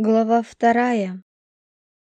Глава вторая.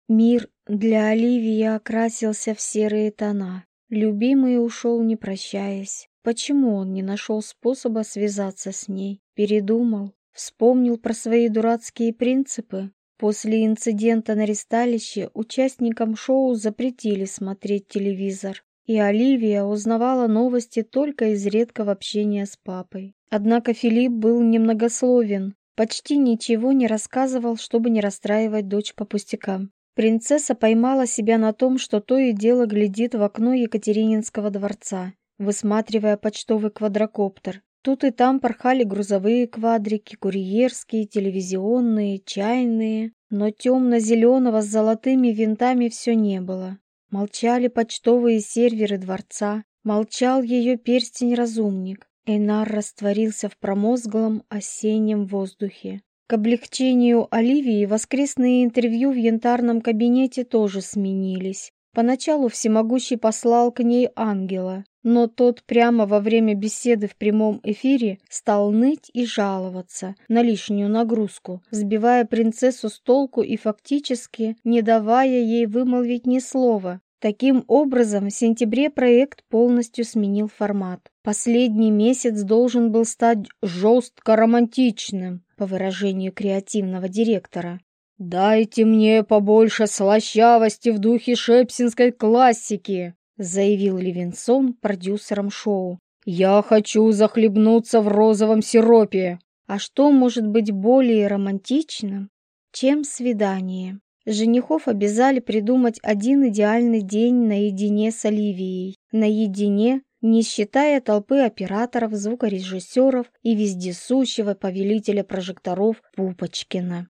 Мир для Оливии окрасился в серые тона. Любимый ушел, не прощаясь. Почему он не нашел способа связаться с ней? Передумал. Вспомнил про свои дурацкие принципы. После инцидента на ресталище участникам шоу запретили смотреть телевизор. И Оливия узнавала новости только из редкого общения с папой. Однако Филипп был немногословен, почти ничего не рассказывал, чтобы не расстраивать дочь по пустякам. Принцесса поймала себя на том, что то и дело глядит в окно Екатерининского дворца, высматривая почтовый квадрокоптер. Тут и там порхали грузовые квадрики, курьерские, телевизионные, чайные, но темно-зеленого с золотыми винтами все не было. Молчали почтовые серверы дворца, молчал ее перстень-разумник, Эйнар растворился в промозглом осеннем воздухе. К облегчению Оливии воскресные интервью в янтарном кабинете тоже сменились. Поначалу всемогущий послал к ней ангела, но тот прямо во время беседы в прямом эфире стал ныть и жаловаться на лишнюю нагрузку, сбивая принцессу с толку и фактически не давая ей вымолвить ни слова. Таким образом, в сентябре проект полностью сменил формат. Последний месяц должен был стать жестко романтичным, по выражению креативного директора. «Дайте мне побольше слащавости в духе шепсинской классики», заявил Левинсон продюсером шоу. «Я хочу захлебнуться в розовом сиропе». А что может быть более романтичным, чем свидание? Женихов обязали придумать один идеальный день наедине с Оливией, наедине не считая толпы операторов, звукорежиссеров и вездесущего повелителя прожекторов Пупочкина.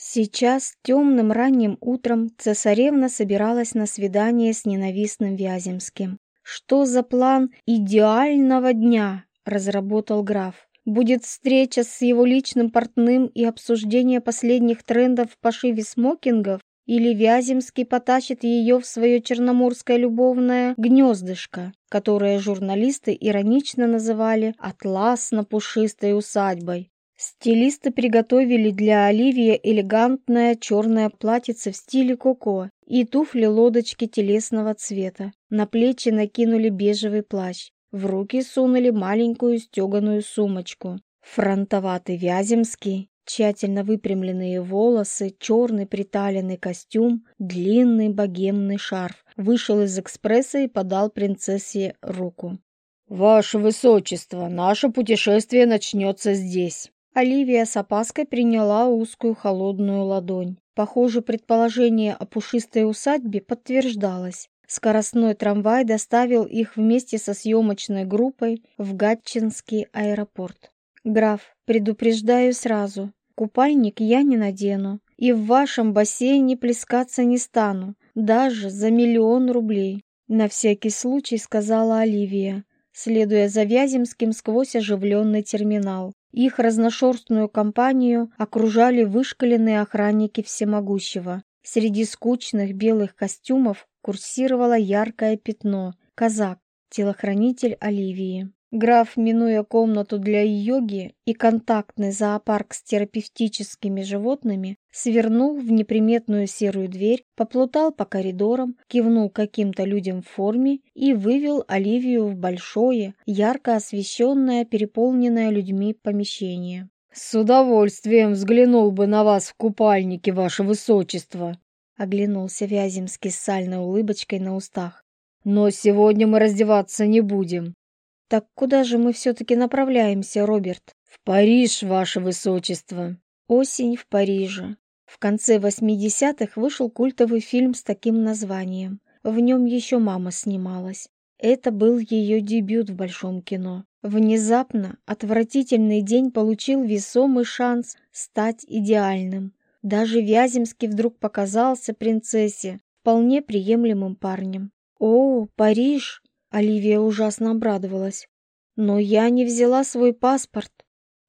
Сейчас, темным ранним утром, цесаревна собиралась на свидание с ненавистным Вяземским. «Что за план идеального дня?» – разработал граф. «Будет встреча с его личным портным и обсуждение последних трендов в пошиве смокингов?» или Вяземский потащит ее в свое черноморское любовное гнездышко, которое журналисты иронично называли «атласно-пушистой усадьбой». Стилисты приготовили для Оливии элегантное черное платьице в стиле коко и туфли-лодочки телесного цвета. На плечи накинули бежевый плащ, в руки сунули маленькую стеганую сумочку. Фронтоватый Вяземский тщательно выпрямленные волосы, черный приталенный костюм, длинный богемный шарф, вышел из экспресса и подал принцессе руку. «Ваше Высочество, наше путешествие начнется здесь!» Оливия с опаской приняла узкую холодную ладонь. Похоже, предположение о пушистой усадьбе подтверждалось. Скоростной трамвай доставил их вместе со съемочной группой в Гатчинский аэропорт. «Граф, предупреждаю сразу, купальник я не надену и в вашем бассейне плескаться не стану, даже за миллион рублей», — на всякий случай сказала Оливия, следуя за Вяземским сквозь оживленный терминал. Их разношерстную компанию окружали вышкаленные охранники всемогущего. Среди скучных белых костюмов курсировало яркое пятно — казак, телохранитель Оливии. Граф, минуя комнату для йоги и контактный зоопарк с терапевтическими животными, свернул в неприметную серую дверь, поплутал по коридорам, кивнул каким-то людям в форме и вывел Оливию в большое, ярко освещенное, переполненное людьми помещение. «С удовольствием взглянул бы на вас в купальнике, ваше высочество!» Оглянулся Вяземский с сальной улыбочкой на устах. «Но сегодня мы раздеваться не будем. «Так куда же мы все-таки направляемся, Роберт?» «В Париж, ваше высочество!» Осень в Париже. В конце 80-х вышел культовый фильм с таким названием. В нем еще мама снималась. Это был ее дебют в большом кино. Внезапно отвратительный день получил весомый шанс стать идеальным. Даже Вяземский вдруг показался принцессе вполне приемлемым парнем. «О, Париж! Оливия ужасно обрадовалась. Но я не взяла свой паспорт.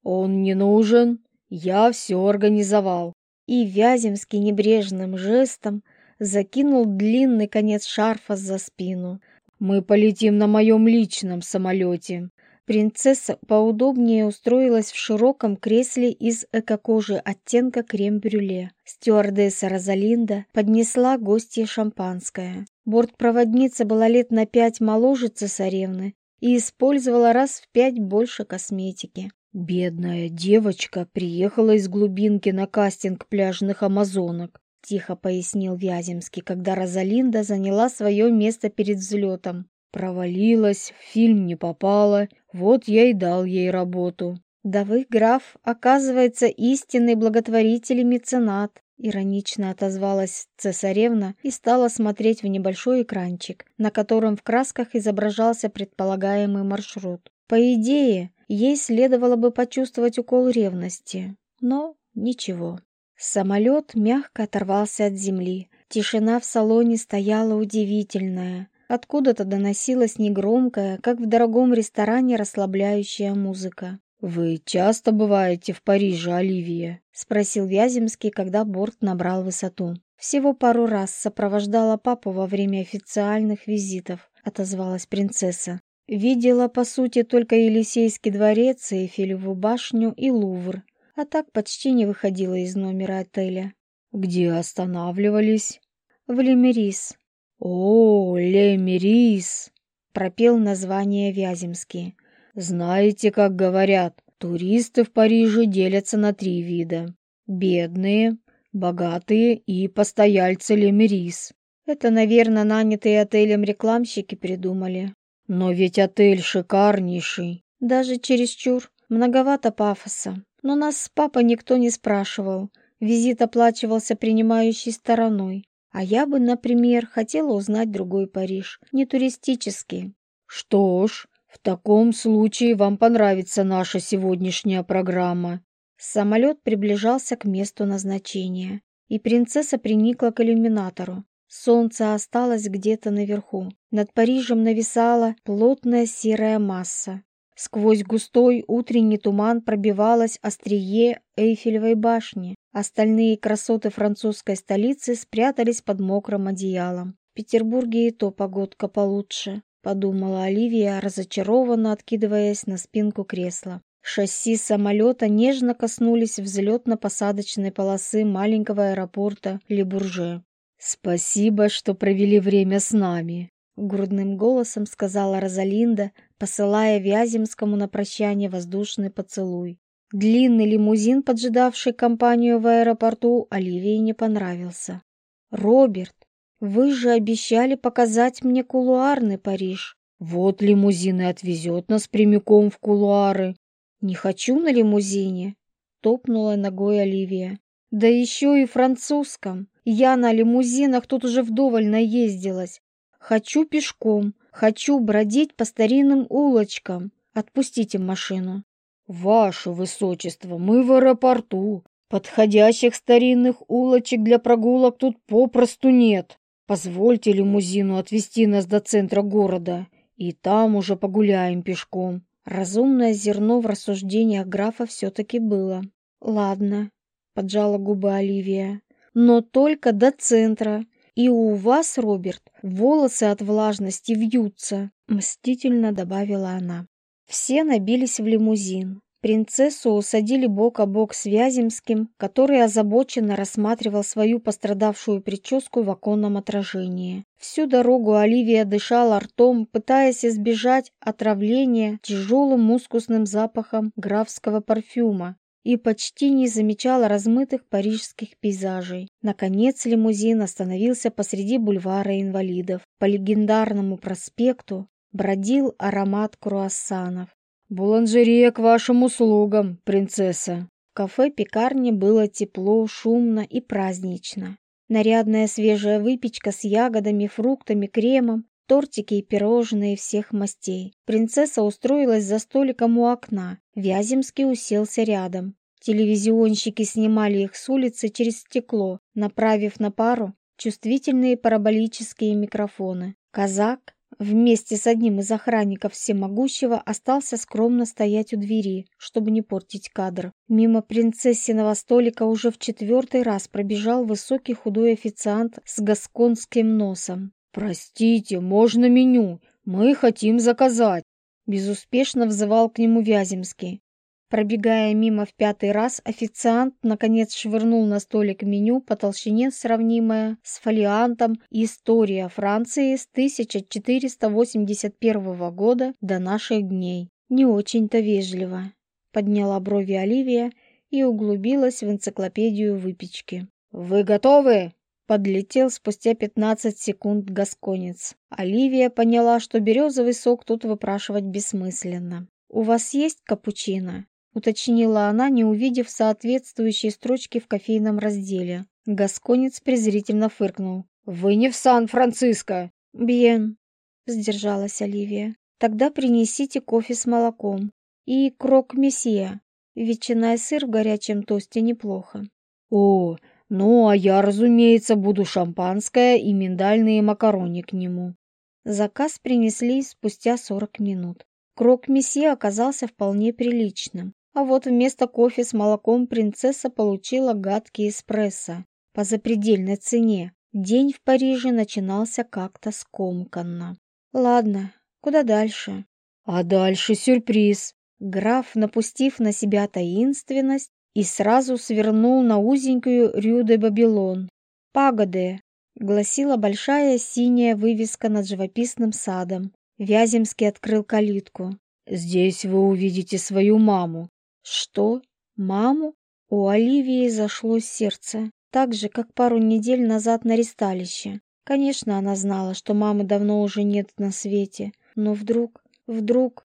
Он не нужен. Я все организовал. И Вяземский небрежным жестом закинул длинный конец шарфа за спину. Мы полетим на моем личном самолете. Принцесса поудобнее устроилась в широком кресле из эко-кожи оттенка крем-брюле. Стюардесса Розалинда поднесла гостье шампанское. Бортпроводница была лет на пять моложе цесаревны и использовала раз в пять больше косметики. «Бедная девочка приехала из глубинки на кастинг пляжных амазонок», — тихо пояснил Вяземский, когда Розалинда заняла свое место перед взлетом провалилась, в фильм не попала, вот я и дал ей работу. Да вы, граф, оказывается, истинный благотворитель и меценат. Иронично отозвалась цесаревна и стала смотреть в небольшой экранчик, на котором в красках изображался предполагаемый маршрут. По идее, ей следовало бы почувствовать укол ревности, но ничего. Самолет мягко оторвался от земли. Тишина в салоне стояла удивительная. Откуда-то доносилась негромкая, как в дорогом ресторане, расслабляющая музыка. «Вы часто бываете в Париже, Оливия?» — спросил Вяземский, когда борт набрал высоту. «Всего пару раз сопровождала папу во время официальных визитов», — отозвалась принцесса. «Видела, по сути, только Елисейский дворец, Эйфелеву башню и Лувр, а так почти не выходила из номера отеля». «Где останавливались?» «В Лемерис. «О, Лемерис!» — пропел название Вяземский. «Знаете, как говорят, туристы в Париже делятся на три вида. Бедные, богатые и постояльцы Лемерис. Это, наверное, нанятые отелем рекламщики придумали. Но ведь отель шикарнейший. Даже чересчур. Многовато пафоса. Но нас с папой никто не спрашивал. Визит оплачивался принимающей стороной. А я бы, например, хотела узнать другой Париж, не туристический. Что ж, в таком случае вам понравится наша сегодняшняя программа. Самолет приближался к месту назначения, и принцесса приникла к иллюминатору. Солнце осталось где-то наверху. Над Парижем нависала плотная серая масса. Сквозь густой утренний туман пробивалось острие Эйфелевой башни. Остальные красоты французской столицы спрятались под мокрым одеялом. В Петербурге и то погодка получше, подумала Оливия, разочарованно откидываясь на спинку кресла. Шасси самолета нежно коснулись взлетно-посадочной полосы маленького аэропорта Лебурже. «Спасибо, что провели время с нами», грудным голосом сказала Розалинда, посылая Вяземскому на прощание воздушный поцелуй. Длинный лимузин, поджидавший компанию в аэропорту, Оливии не понравился. «Роберт, вы же обещали показать мне кулуарный Париж. Вот лимузин и отвезет нас прямиком в кулуары. Не хочу на лимузине», — топнула ногой Оливия. «Да еще и французском. Я на лимузинах тут уже вдоволь наездилась. Хочу пешком, хочу бродить по старинным улочкам. Отпустите машину. Ваше высочество, мы в аэропорту. Подходящих старинных улочек для прогулок тут попросту нет. Позвольте лимузину отвезти нас до центра города, и там уже погуляем пешком. Разумное зерно в рассуждениях графа все-таки было. Ладно, поджала губы Оливия, но только до центра и у вас, Роберт, волосы от влажности вьются», — мстительно добавила она. Все набились в лимузин. Принцессу усадили бок о бок с Вяземским, который озабоченно рассматривал свою пострадавшую прическу в оконном отражении. Всю дорогу Оливия дышала ртом, пытаясь избежать отравления тяжелым мускусным запахом графского парфюма, и почти не замечал размытых парижских пейзажей. Наконец лимузин остановился посреди бульвара инвалидов. По легендарному проспекту бродил аромат круассанов. «Буланжерия к вашим услугам, принцесса!» В кафе-пекарне было тепло, шумно и празднично. Нарядная свежая выпечка с ягодами, фруктами, кремом тортики и пирожные всех мастей. Принцесса устроилась за столиком у окна. Вяземский уселся рядом. Телевизионщики снимали их с улицы через стекло, направив на пару чувствительные параболические микрофоны. Казак вместе с одним из охранников всемогущего остался скромно стоять у двери, чтобы не портить кадр. Мимо принцессиного столика уже в четвертый раз пробежал высокий худой официант с гасконским носом. «Простите, можно меню? Мы хотим заказать!» Безуспешно взывал к нему Вяземский. Пробегая мимо в пятый раз, официант наконец швырнул на столик меню по толщине, сравнимое с фолиантом «История Франции с 1481 года до наших дней». Не очень-то вежливо. Подняла брови Оливия и углубилась в энциклопедию выпечки. «Вы готовы?» Подлетел спустя 15 секунд гасконец. Оливия поняла, что березовый сок тут выпрашивать бессмысленно. «У вас есть капучино?» — уточнила она, не увидев соответствующей строчки в кофейном разделе. Гасконец презрительно фыркнул. «Вы не в Сан-Франциско!» «Бьен!» — сдержалась Оливия. «Тогда принесите кофе с молоком. И крок месье. Ветчина и сыр в горячем тосте неплохо». «О, ну, а я, разумеется, буду шампанское и миндальные макарони к нему. Заказ принесли спустя сорок минут. Крок месье оказался вполне приличным. А вот вместо кофе с молоком принцесса получила гадкий эспрессо по запредельной цене. День в Париже начинался как-то скомканно. Ладно, куда дальше? А дальше сюрприз. Граф, напустив на себя таинственность, и сразу свернул на узенькую Рю де Бабилон. Пагоды, — гласила большая синяя вывеска над живописным садом. Вяземский открыл калитку. «Здесь вы увидите свою маму». «Что? Маму?» У Оливии зашло сердце, так же, как пару недель назад на ресталище. Конечно, она знала, что мамы давно уже нет на свете, но вдруг, вдруг...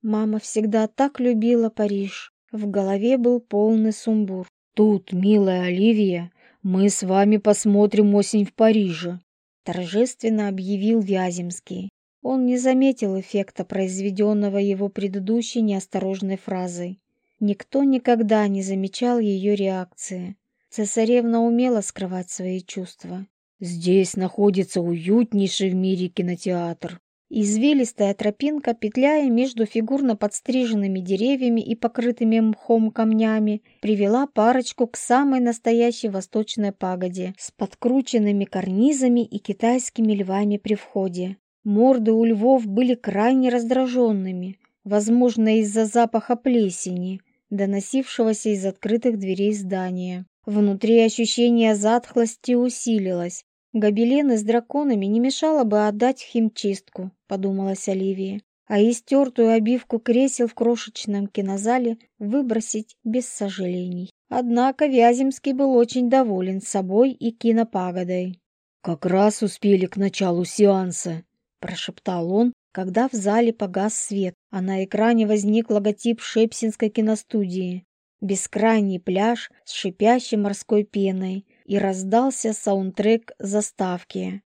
Мама всегда так любила Париж. В голове был полный сумбур. «Тут, милая Оливия, мы с вами посмотрим осень в Париже», — торжественно объявил Вяземский. Он не заметил эффекта, произведенного его предыдущей неосторожной фразой. Никто никогда не замечал ее реакции. Цесаревна умела скрывать свои чувства. «Здесь находится уютнейший в мире кинотеатр. Извилистая тропинка, петляя между фигурно подстриженными деревьями и покрытыми мхом камнями, привела парочку к самой настоящей восточной пагоде с подкрученными карнизами и китайскими львами при входе. Морды у львов были крайне раздраженными, возможно, из-за запаха плесени, доносившегося из открытых дверей здания. Внутри ощущение затхлости усилилось, «Гобелены с драконами не мешало бы отдать в химчистку», — подумала Оливия, «а истертую обивку кресел в крошечном кинозале выбросить без сожалений». Однако Вяземский был очень доволен собой и кинопагодой. «Как раз успели к началу сеанса», — прошептал он, когда в зале погас свет, а на экране возник логотип Шепсинской киностудии. Бескрайний пляж с шипящей морской пеной — и раздался саундтрек заставки.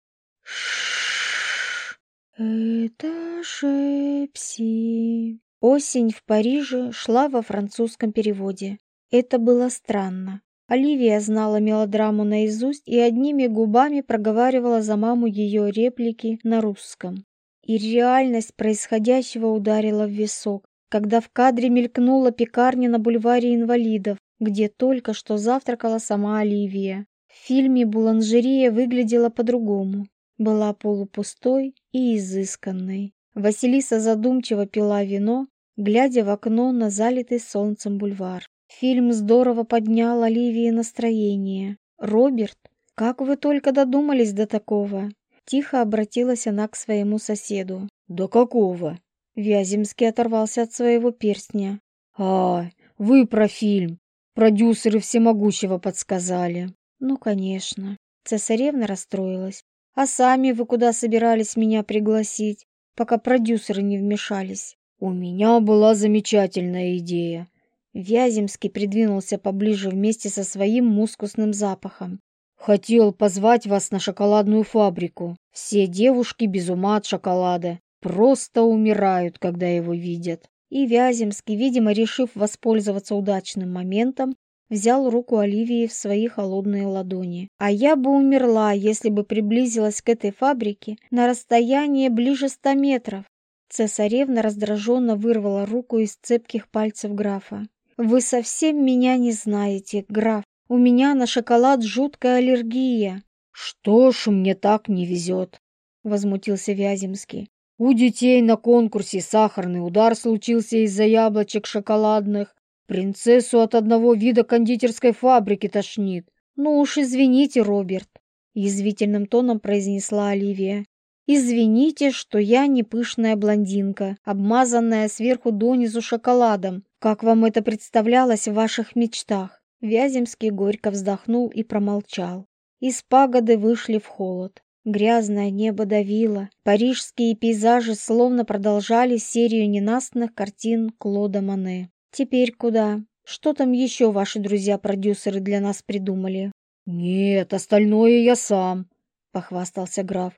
Это Шепси. Осень в Париже шла во французском переводе. Это было странно. Оливия знала мелодраму наизусть и одними губами проговаривала за маму ее реплики на русском. И реальность происходящего ударила в висок, когда в кадре мелькнула пекарня на бульваре инвалидов, где только что завтракала сама Оливия. В фильме буланжерия выглядела по-другому. Была полупустой и изысканной. Василиса задумчиво пила вино, глядя в окно на залитый солнцем бульвар. Фильм здорово поднял Оливии настроение. «Роберт, как вы только додумались до такого?» Тихо обратилась она к своему соседу. «До какого?» Вяземский оторвался от своего перстня. «А, вы про фильм. Продюсеры всемогущего подсказали. Ну, конечно. Цесаревна расстроилась. А сами вы куда собирались меня пригласить, пока продюсеры не вмешались? У меня была замечательная идея. Вяземский придвинулся поближе вместе со своим мускусным запахом. Хотел позвать вас на шоколадную фабрику. Все девушки без ума от шоколада. Просто умирают, когда его видят и Вяземский, видимо, решив воспользоваться удачным моментом, взял руку Оливии в свои холодные ладони. А я бы умерла, если бы приблизилась к этой фабрике на расстояние ближе ста метров. Цесаревна раздраженно вырвала руку из цепких пальцев графа. «Вы совсем меня не знаете, граф. У меня на шоколад жуткая аллергия». «Что ж мне так не везет?» — возмутился Вяземский. У детей на конкурсе «Сахарный удар» случился из-за яблочек шоколадных. Принцессу от одного вида кондитерской фабрики тошнит. Ну уж извините, Роберт, Извительным тоном произнесла Оливия. Извините, что я не пышная блондинка, обмазанная сверху донизу шоколадом, как вам это представлялось в ваших мечтах. Вяземский горько вздохнул и промолчал. Из пагоды вышли в холод. Грязное небо давило. Парижские пейзажи словно продолжали серию ненастных картин Клода Мане. «Теперь куда? Что там еще ваши друзья-продюсеры для нас придумали?» «Нет, остальное я сам», — похвастался граф.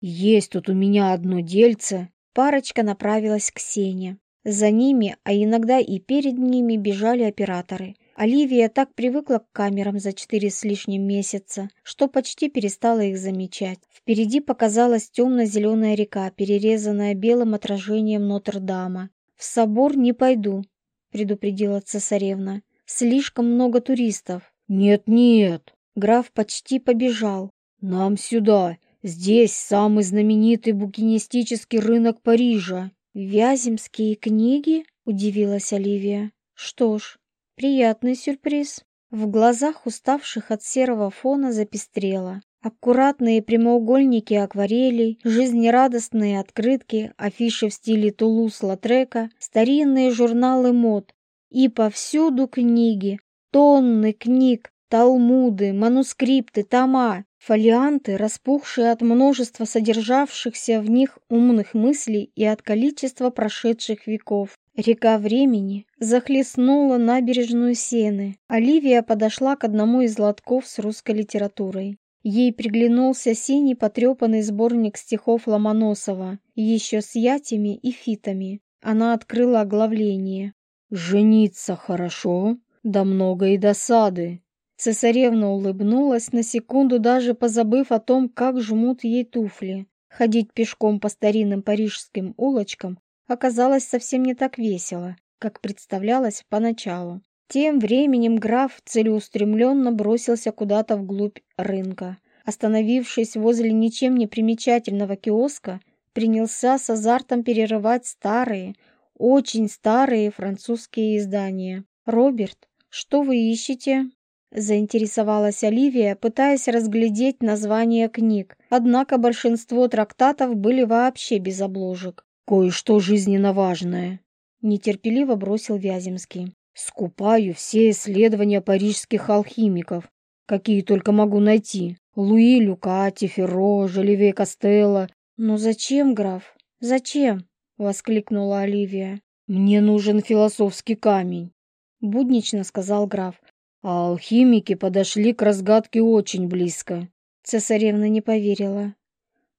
«Есть тут у меня одно дельце». Парочка направилась к Сене. За ними, а иногда и перед ними бежали операторы. Оливия так привыкла к камерам за четыре с лишним месяца, что почти перестала их замечать. Впереди показалась темно-зеленая река, перерезанная белым отражением Нотр-Дама. «В собор не пойду», — предупредила цесаревна. «Слишком много туристов». «Нет-нет», — граф почти побежал. «Нам сюда. Здесь самый знаменитый букинистический рынок Парижа». «Вяземские книги?» — удивилась Оливия. «Что ж, Приятный сюрприз. В глазах уставших от серого фона запестрела Аккуратные прямоугольники акварелей, жизнерадостные открытки, афиши в стиле Тулус-Латрека, старинные журналы мод и повсюду книги, тонны книг, талмуды, манускрипты, тома. Фолианты, распухшие от множества содержавшихся в них умных мыслей и от количества прошедших веков. Река времени захлестнула набережную Сены. Оливия подошла к одному из лотков с русской литературой. Ей приглянулся синий потрепанный сборник стихов Ломоносова, еще с ятями и фитами. Она открыла оглавление. «Жениться хорошо, да много и досады, Цесаревна улыбнулась на секунду, даже позабыв о том, как жмут ей туфли. Ходить пешком по старинным парижским улочкам оказалось совсем не так весело, как представлялось поначалу. Тем временем граф целеустремленно бросился куда-то вглубь рынка. Остановившись возле ничем не примечательного киоска, принялся с азартом перерывать старые, очень старые французские издания. «Роберт, что вы ищете?» Заинтересовалась Оливия, пытаясь разглядеть название книг, однако большинство трактатов были вообще без обложек. «Кое-что жизненно важное», — нетерпеливо бросил Вяземский. «Скупаю все исследования парижских алхимиков, какие только могу найти. Луи Люкати, Ферро, Желеве Костелло. Но зачем, граф? Зачем? воскликнула Оливия. Мне нужен философский камень, буднично сказал граф. А Алхимики подошли к разгадке очень близко. Цесаревна не поверила.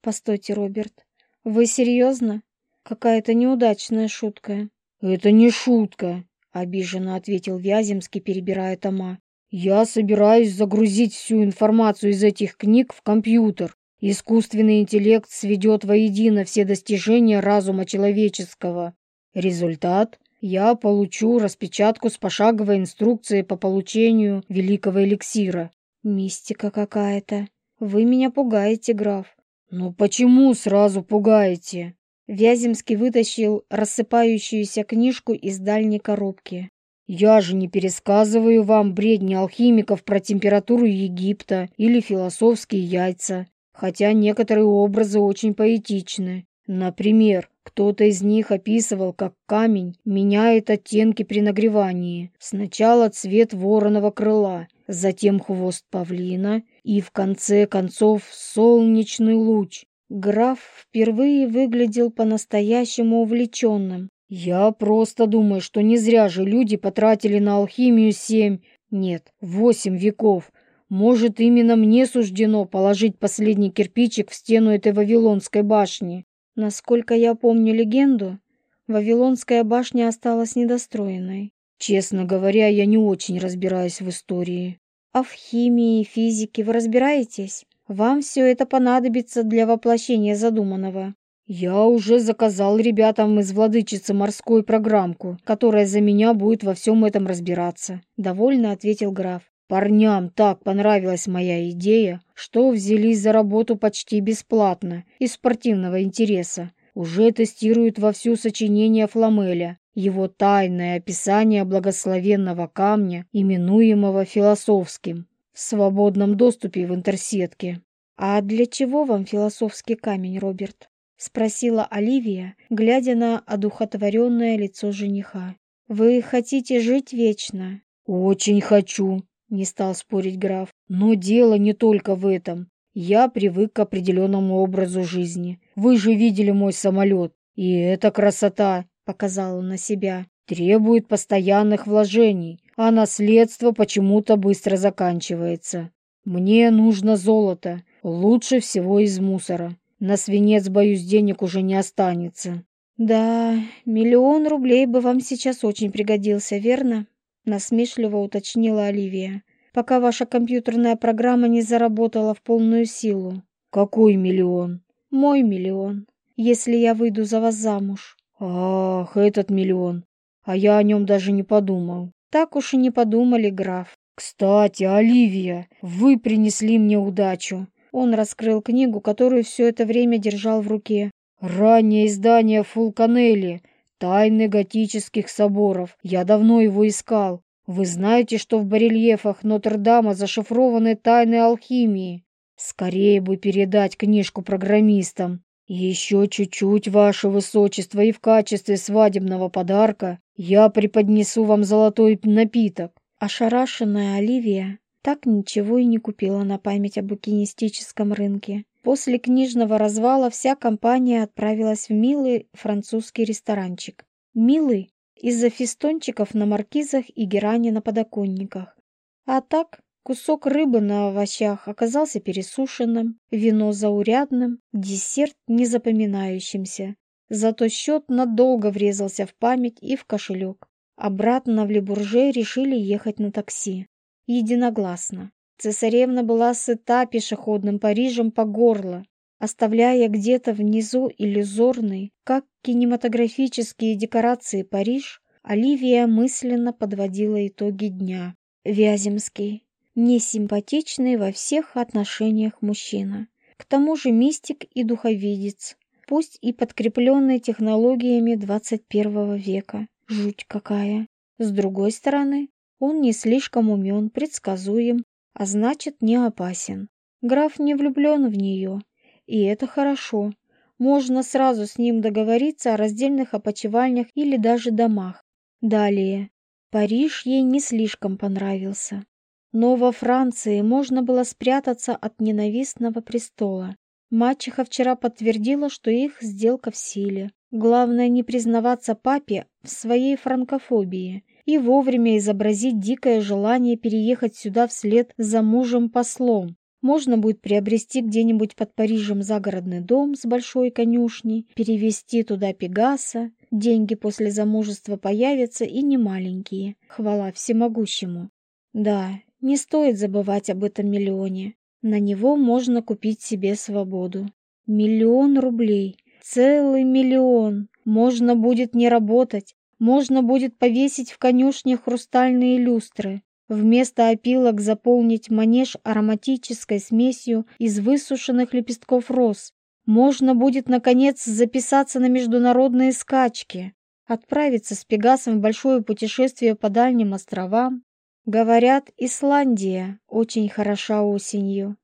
Постойте, Роберт, вы серьезно? Какая-то неудачная шутка. Это не шутка, обиженно ответил Вяземский, перебирая тома. Я собираюсь загрузить всю информацию из этих книг в компьютер. Искусственный интеллект сведет воедино все достижения разума человеческого. Результат я получу распечатку с пошаговой инструкцией по получению великого эликсира». «Мистика какая-то. Вы меня пугаете, граф». «Ну почему сразу пугаете?» Вяземский вытащил рассыпающуюся книжку из дальней коробки. «Я же не пересказываю вам бредни алхимиков про температуру Египта или философские яйца, хотя некоторые образы очень поэтичны. Например, кто-то из них описывал, как камень меняет оттенки при нагревании. Сначала цвет вороного крыла, затем хвост павлина и, в конце концов, солнечный луч. Граф впервые выглядел по-настоящему увлеченным. «Я просто думаю, что не зря же люди потратили на алхимию семь, нет, восемь веков. Может, именно мне суждено положить последний кирпичик в стену этой Вавилонской башни. Насколько я помню легенду, Вавилонская башня осталась недостроенной. Честно говоря, я не очень разбираюсь в истории. А в химии и физике вы разбираетесь? Вам все это понадобится для воплощения задуманного. Я уже заказал ребятам из владычицы морской программку, которая за меня будет во всем этом разбираться. Довольно ответил граф. Парням так понравилась моя идея, что взялись за работу почти бесплатно, из спортивного интереса. Уже тестируют вовсю сочинение Фламеля, его тайное описание благословенного камня, именуемого философским, в свободном доступе в интерсетке. «А для чего вам философский камень, Роберт?» — спросила Оливия, глядя на одухотворенное лицо жениха. «Вы хотите жить вечно?» «Очень хочу», не стал спорить граф. Но дело не только в этом. Я привык к определенному образу жизни. Вы же видели мой самолет. И эта красота, показал он на себя, требует постоянных вложений, а наследство почему-то быстро заканчивается. Мне нужно золото, лучше всего из мусора. На свинец, боюсь, денег уже не останется. Да, миллион рублей бы вам сейчас очень пригодился, верно? насмешливо уточнила Оливия, пока ваша компьютерная программа не заработала в полную силу. Какой миллион? Мой миллион. Если я выйду за вас замуж. Ах, этот миллион. А я о нем даже не подумал. Так уж и не подумали, граф. Кстати, Оливия, вы принесли мне удачу. Он раскрыл книгу, которую все это время держал в руке. Раннее издание Фулканелли Тайны готических соборов я давно его искал. Вы знаете, что в барельефах Нотр-Дама зашифрованы тайны алхимии. Скорее бы передать книжку программистам. Еще чуть-чуть, ваше высочество, и в качестве свадебного подарка я преподнесу вам золотой напиток. Ошарашенная Оливия так ничего и не купила на память о букинистическом рынке. После книжного развала вся компания отправилась в милый французский ресторанчик. Милый из-за фистончиков на маркизах и герани на подоконниках. А так, кусок рыбы на овощах оказался пересушенным, вино заурядным, десерт незапоминающимся. Зато счет надолго врезался в память и в кошелек. Обратно в Лебурже решили ехать на такси. Единогласно. Цесаревна была сыта пешеходным Парижем по горло, оставляя где-то внизу иллюзорный, как кинематографические декорации Париж, Оливия мысленно подводила итоги дня. Вяземский. Несимпатичный во всех отношениях мужчина. К тому же мистик и духовидец, пусть и подкрепленный технологиями 21 века. Жуть какая. С другой стороны, он не слишком умен, предсказуем, а значит, не опасен. Граф не влюблен в нее, и это хорошо. Можно сразу с ним договориться о раздельных опочивальнях или даже домах. Далее. Париж ей не слишком понравился. Но во Франции можно было спрятаться от ненавистного престола. Мачеха вчера подтвердила, что их сделка в силе. Главное не признаваться папе в своей франкофобии – и вовремя изобразить дикое желание переехать сюда вслед за мужем-послом. Можно будет приобрести где-нибудь под Парижем загородный дом с большой конюшней, перевести туда Пегаса. Деньги после замужества появятся и немаленькие. Хвала всемогущему. Да, не стоит забывать об этом миллионе. На него можно купить себе свободу. Миллион рублей. Целый миллион. Можно будет не работать, можно будет повесить в конюшне хрустальные люстры, вместо опилок заполнить манеж ароматической смесью из высушенных лепестков роз, можно будет, наконец, записаться на международные скачки, отправиться с Пегасом в большое путешествие по дальним островам. Говорят, Исландия очень хороша осенью.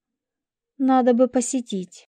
Надо бы посетить.